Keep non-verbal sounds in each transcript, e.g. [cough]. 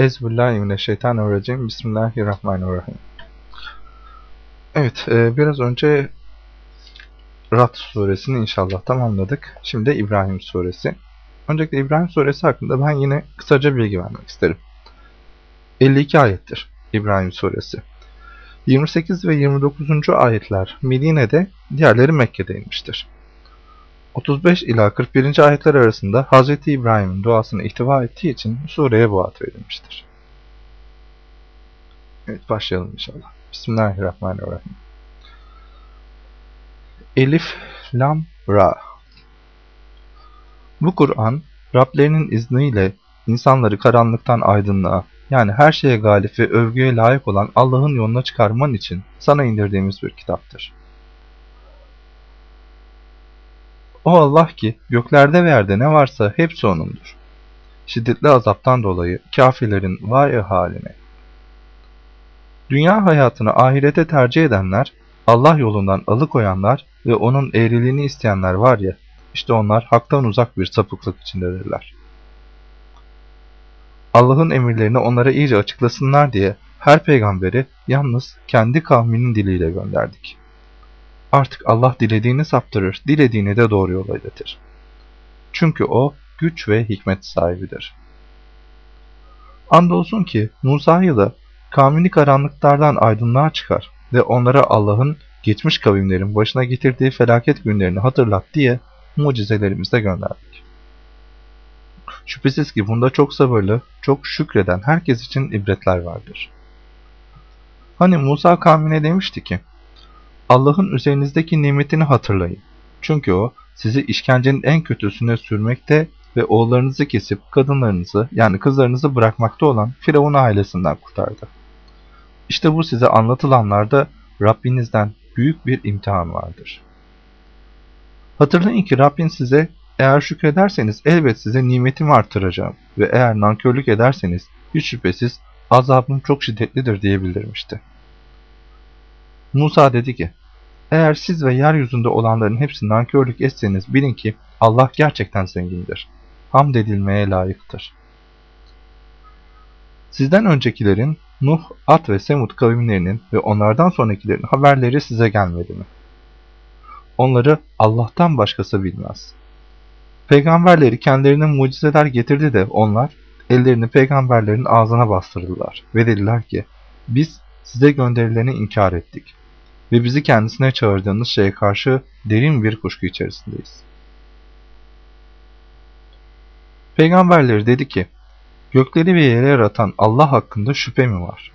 Ezbillahimineşşeytanirracim. Bismillahirrahmanirrahim. Evet, e, biraz önce Rat suresini inşallah tamamladık. Şimdi İbrahim suresi. Öncelikle İbrahim suresi hakkında ben yine kısaca bilgi vermek isterim. 52 ayettir İbrahim suresi. 28 ve 29. ayetler Medine'de, diğerleri Mekke'de inmiştir. 35 ila 41. ayetler arasında Hz. İbrahim'in duasını ihtiva ettiği için sureye bu ad verilmiştir. Evet başlayalım inşallah. Bismillahirrahmanirrahim. Elif, Lam, Ra Bu Kur'an, Rablerinin izniyle insanları karanlıktan aydınlığa, yani her şeye galip ve övgüye layık olan Allah'ın yoluna çıkarman için sana indirdiğimiz bir kitaptır. O Allah ki göklerde ve yerde ne varsa hepsi O'nundur. Şiddetli azaptan dolayı kafirlerin vay haline. Dünya hayatını ahirete tercih edenler, Allah yolundan alıkoyanlar ve onun eğriliğini isteyenler var ya, işte onlar haktan uzak bir sapıklık içindedirler. Allah'ın emirlerini onlara iyice açıklasınlar diye her peygamberi yalnız kendi kavminin diliyle gönderdik. Artık Allah dilediğini saptırır, dilediğini de doğru yola iletir. Çünkü O güç ve hikmet sahibidir. Andolsun ki Musa'yı da kavmini karanlıklardan aydınlığa çıkar ve onlara Allah'ın geçmiş kavimlerin başına getirdiği felaket günlerini hatırlat diye mucizelerimizle gönderdik. Şüphesiz ki bunda çok sabırlı, çok şükreden herkes için ibretler vardır. Hani Musa kavmine demişti ki, Allah'ın üzerinizdeki nimetini hatırlayın. Çünkü o sizi işkencenin en kötüsüne sürmekte ve oğullarınızı kesip kadınlarınızı yani kızlarınızı bırakmakta olan Firavun ailesinden kurtardı. İşte bu size anlatılanlarda Rabbinizden büyük bir imtihan vardır. Hatırlayın ki Rabbin size eğer şükrederseniz elbet size nimetimi artıracağım ve eğer nankörlük ederseniz hiç şüphesiz azabım çok şiddetlidir diye bildirmişti. Musa dedi ki, eğer siz ve yeryüzünde olanların hepsi nankörlük etseniz bilin ki Allah gerçekten zengindir. Hamd edilmeye layıktır. Sizden öncekilerin Nuh, At ve Semud kavimlerinin ve onlardan sonrakilerin haberleri size gelmedi mi? Onları Allah'tan başkası bilmez. Peygamberleri kendilerine mucizeler getirdi de onlar ellerini peygamberlerin ağzına bastırdılar ve dediler ki biz size gönderileni inkar ettik ve bizi kendisine çağırdığınız şeye karşı derin bir kuşku içerisindeyiz. Peygamberleri dedi ki, gökleri ve yeri yaratan Allah hakkında şüphe mi var?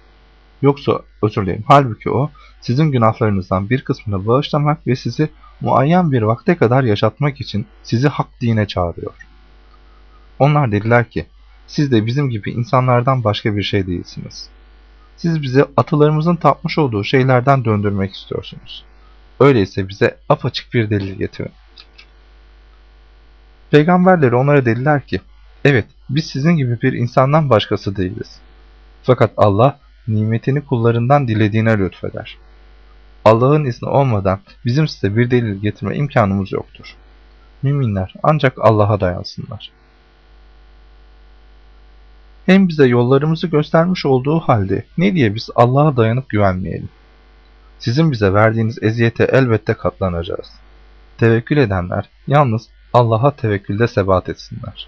Yoksa özür dilerim, halbuki o sizin günahlarınızdan bir kısmını bağışlamak ve sizi muayyen bir vakte kadar yaşatmak için sizi hak dine çağırıyor. Onlar dediler ki, siz de bizim gibi insanlardan başka bir şey değilsiniz. Siz bizi atalarımızın tapmış olduğu şeylerden döndürmek istiyorsunuz. Öyleyse bize apaçık bir delil getirin. Peygamberleri onlara dediler ki, evet biz sizin gibi bir insandan başkası değiliz. Fakat Allah nimetini kullarından dilediğine lütfeder. Allah'ın izni olmadan bizim size bir delil getirme imkanımız yoktur. Müminler ancak Allah'a dayansınlar. Hem bize yollarımızı göstermiş olduğu halde ne diye biz Allah'a dayanıp güvenmeyelim? Sizin bize verdiğiniz eziyete elbette katlanacağız. Tevekkül edenler yalnız Allah'a tevekkülde sebat etsinler.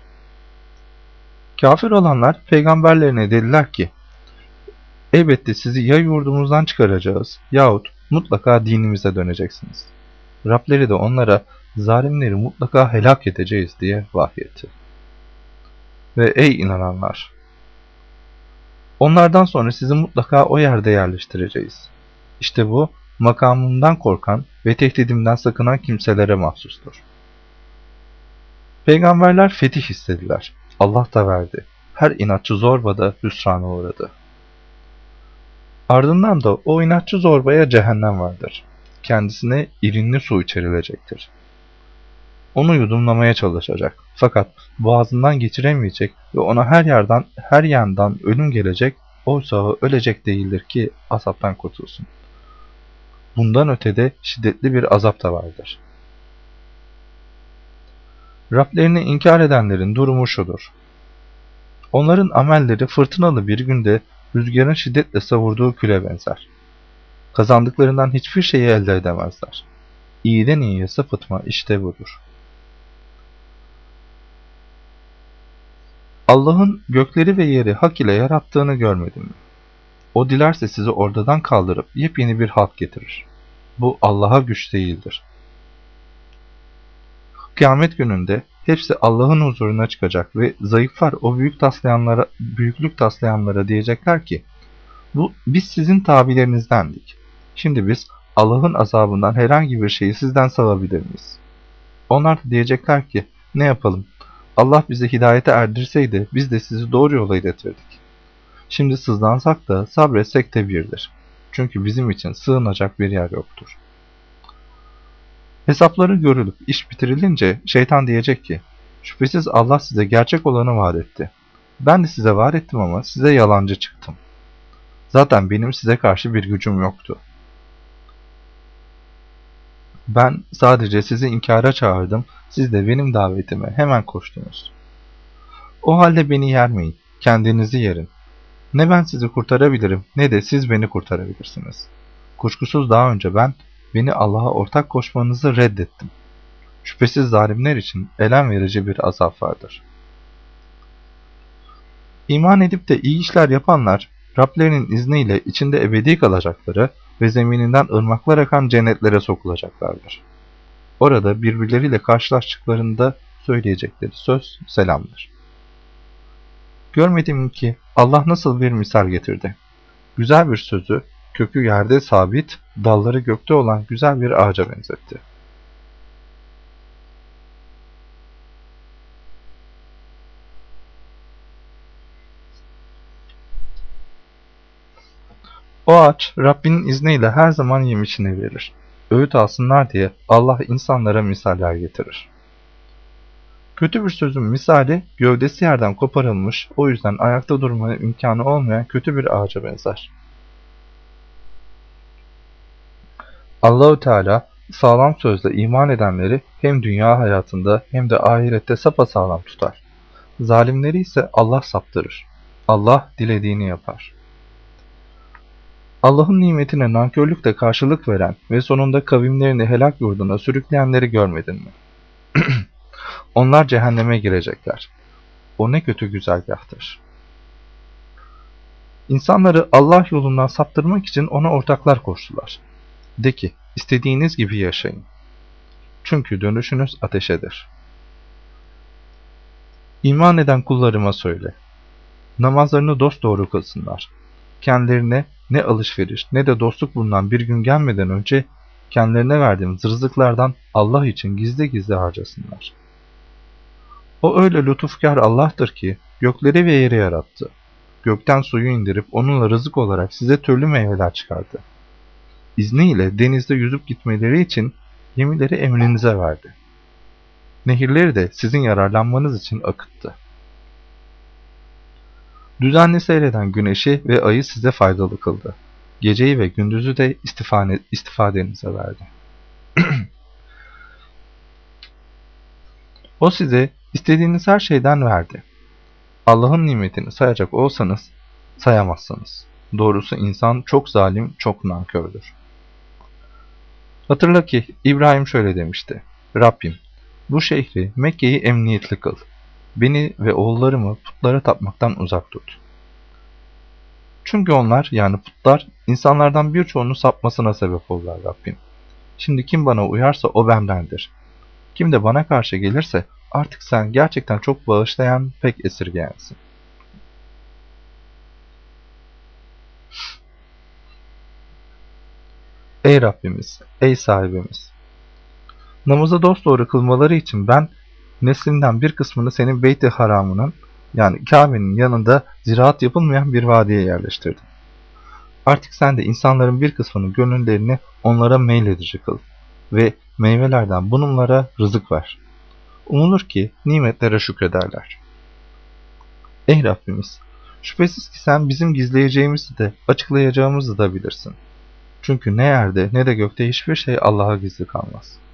Kafir olanlar peygamberlerine dediler ki, elbette sizi ya yurdumuzdan çıkaracağız yahut mutlaka dinimize döneceksiniz. Rableri de onlara zalimleri mutlaka helak edeceğiz diye vahyetti. Ve ey inananlar! Onlardan sonra sizi mutlaka o yerde yerleştireceğiz. İşte bu makamımdan korkan ve tehdidimden sakınan kimselere mahsustur. Peygamberler fetih istediler. Allah da verdi. Her inatçı zorba da hüsrana uğradı. Ardından da o inatçı zorbaya cehennem vardır. Kendisine irinli su içerilecektir. Onu yudumlamaya çalışacak. Fakat boğazından geçiremeyecek ve ona her yerden her yandan ölüm gelecek. Oysa ölecek değildir ki azaptan kurtulsun. Bundan ötede şiddetli bir azap da vardır. Rablerini inkar edenlerin durumu şudur. Onların amelleri fırtınalı bir günde rüzgarın şiddetle savurduğu küle benzer. Kazandıklarından hiçbir şeyi elde edemezler. İyiden iyiye sapıtma işte budur. Allah'ın gökleri ve yeri hak ile yarattığını görmedin mi? O dilerse sizi ortadan kaldırıp yepyeni bir halk getirir. Bu Allah'a güç değildir. Kıyamet gününde hepsi Allah'ın huzuruna çıkacak ve zayıflar o büyük taslayanlara, büyüklük taslayanlara diyecekler ki, bu biz sizin tabilerinizdendik. Şimdi biz Allah'ın azabından herhangi bir şeyi sizden savabilir miyiz? Onlar da diyecekler ki, ne yapalım? Allah bizi hidayete erdirseydi biz de sizi doğru yola iletirdik. Şimdi sızlansak da sabretsek de birdir. Çünkü bizim için sığınacak bir yer yoktur. Hesapları görülüp iş bitirilince şeytan diyecek ki, şüphesiz Allah size gerçek olanı vaat etti. Ben de size vaat ettim ama size yalancı çıktım. Zaten benim size karşı bir gücüm yoktu. Ben sadece sizi inkara çağırdım, siz de benim davetime hemen koştunuz. O halde beni yermeyin, kendinizi yerin. Ne ben sizi kurtarabilirim ne de siz beni kurtarabilirsiniz. Kuşkusuz daha önce ben beni Allah'a ortak koşmanızı reddettim. Şüphesiz zalimler için elem verici bir azap vardır. İman edip de iyi işler yapanlar, Rablerinin izniyle içinde ebedi kalacakları ve zemininden ırmaklar akan cennetlere sokulacaklardır. Orada birbirleriyle karşılaştıklarında söyleyecekleri söz selamdır. Görmedim ki Allah nasıl bir misal getirdi. Güzel bir sözü, kökü yerde sabit, dalları gökte olan güzel bir ağaca benzetti. O ağaç Rabbinin izniyle her zaman yemişini verir. Öğüt alsınlar diye Allah insanlara misaller getirir. Kötü bir sözün misali gövdesi yerden koparılmış, o yüzden ayakta durmaya imkanı olmayan kötü bir ağaca benzer. Allahu Teala sağlam sözle iman edenleri hem dünya hayatında hem de ahirette sapasağlam tutar. Zalimleri ise Allah saptırır. Allah dilediğini yapar. Allah'ın nimetine nankörlükle karşılık veren ve sonunda kavimlerini helak yurduna sürükleyenleri görmedin mi? [clears throat] Onlar cehenneme girecekler. O ne kötü güzergahtır. İnsanları Allah yolundan saptırmak için ona ortaklar koştular. De ki, istediğiniz gibi yaşayın. Çünkü dönüşünüz ateşedir. İman eden kullarıma söyle. Namazlarını dosdoğru kılsınlar. Kendilerine ne alışveriş ne de dostluk bulunan bir gün gelmeden önce kendilerine verdiğim zırzıklardan Allah için gizli gizli harcasınlar. O öyle lütufkar Allah'tır ki gökleri ve yeri yarattı. Gökten suyu indirip onunla rızık olarak size türlü meyveler çıkardı. İzniyle denizde yüzüp gitmeleri için gemileri emrinize verdi. Nehirleri de sizin yararlanmanız için akıttı. Düzenli seyreden güneşi ve ayı size faydalı kıldı. Geceyi ve gündüzü de istifade, istifadenize verdi. [clears throat] o size istediğiniz her şeyden verdi. Allah'ın nimetini sayacak olsanız sayamazsınız. Doğrusu insan çok zalim, çok nankördür. Hatırla ki İbrahim şöyle demişti. Rabbim, bu şehri Mekke'yi emniyetli kıl. Beni ve oğullarımı putlara tapmaktan uzak tut. Çünkü onlar yani putlar insanlardan birçoğunun sapmasına sebep olurlar Rabbim. Şimdi kim bana uyarsa o bendendir. Kim de bana karşı gelirse artık sen gerçekten çok bağışlayan pek esirgeyensin. Ey Rabbimiz, ey sahibimiz! Namazı dosdoğru kılmaları için ben neslinden bir kısmını senin Beyt-i Haram'ının yani Kabe'nin yanında ziraat yapılmayan bir vadiye yerleştirdim. Artık sen de insanların bir kısmının gönüllerini onlara meyledici kıl ve meyvelerden bununlara rızık ver. Umulur ki nimetlere şükrederler. Ey Rabbimiz! Şüphesiz ki sen bizim gizleyeceğimizi de açıklayacağımızı da bilirsin. Çünkü ne yerde ne de gökte hiçbir şey Allah'a gizli kalmaz.''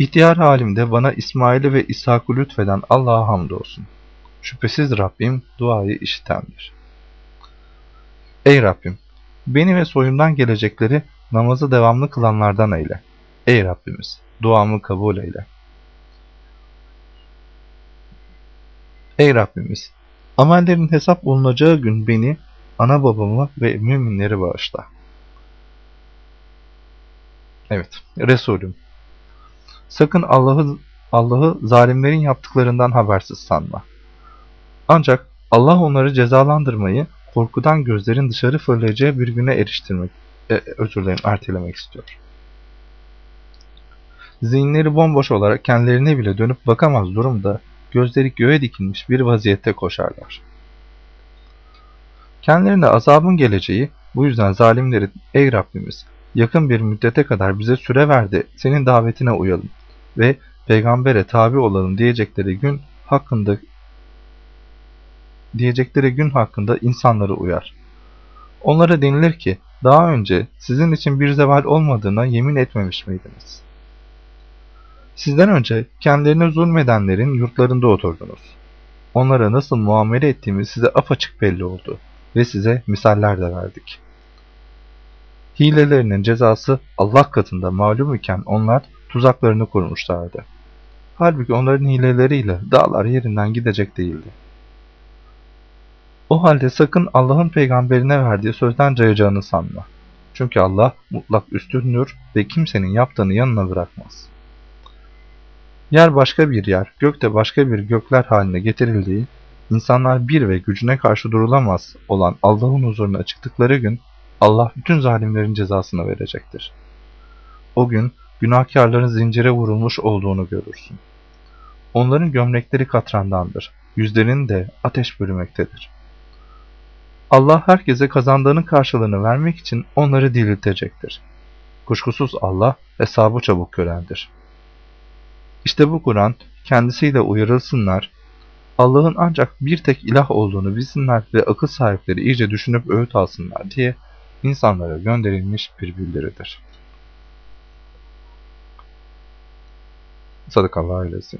İhtiyar halimde bana İsmail'i ve İshak'ı lütfeden Allah'a hamdolsun. Şüphesiz Rabbim duayı işitendir. Ey Rabbim! Beni ve soyumdan gelecekleri namazı devamlı kılanlardan eyle. Ey Rabbimiz! Duamı kabul eyle. Ey Rabbimiz! Amellerin hesap olunacağı gün beni, ana babamı ve müminleri bağışla. Evet, Resulüm. Sakın Allah'ı Allah'ı zalimlerin yaptıklarından habersiz sanma. Ancak Allah onları cezalandırmayı korkudan gözlerin dışarı fırlayacağı bir güne eriştirmek, e, özür dilerim, ertelemek istiyor. Zihinleri bomboş olarak kendilerine bile dönüp bakamaz durumda gözleri göğe dikilmiş bir vaziyette koşarlar. Kendilerine azabın geleceği bu yüzden zalimlerin ey Rabbimiz yakın bir müddete kadar bize süre verdi senin davetine uyalım ve peygambere tabi olalım diyecekleri gün hakkında diyecekleri gün hakkında insanları uyar. Onlara denilir ki daha önce sizin için bir zeval olmadığına yemin etmemiş miydiniz? Sizden önce kendilerine zulmedenlerin yurtlarında oturdunuz. Onlara nasıl muamele ettiğimiz size apaçık belli oldu ve size misaller de verdik. Hilelerinin cezası Allah katında malum iken onlar tuzaklarını kurmuşlardı. Halbuki onların hileleriyle dağlar yerinden gidecek değildi. O halde sakın Allah'ın peygamberine verdiği sözden cayacağını sanma. Çünkü Allah mutlak üstündür ve kimsenin yaptığını yanına bırakmaz. Yer başka bir yer, gök de başka bir gökler haline getirildiği, insanlar bir ve gücüne karşı durulamaz olan Allah'ın huzuruna çıktıkları gün Allah bütün zalimlerin cezasını verecektir. O gün günahkarların zincire vurulmuş olduğunu görürsün. Onların gömlekleri katrandandır, yüzlerinin de ateş bürümektedir. Allah herkese kazandığının karşılığını vermek için onları diriltecektir. Kuşkusuz Allah hesabı çabuk görendir. İşte bu Kur'an kendisiyle uyarılsınlar, Allah'ın ancak bir tek ilah olduğunu bilsinler ve akıl sahipleri iyice düşünüp öğüt alsınlar diye insanlara gönderilmiş bir bildiridir. それからないですよ。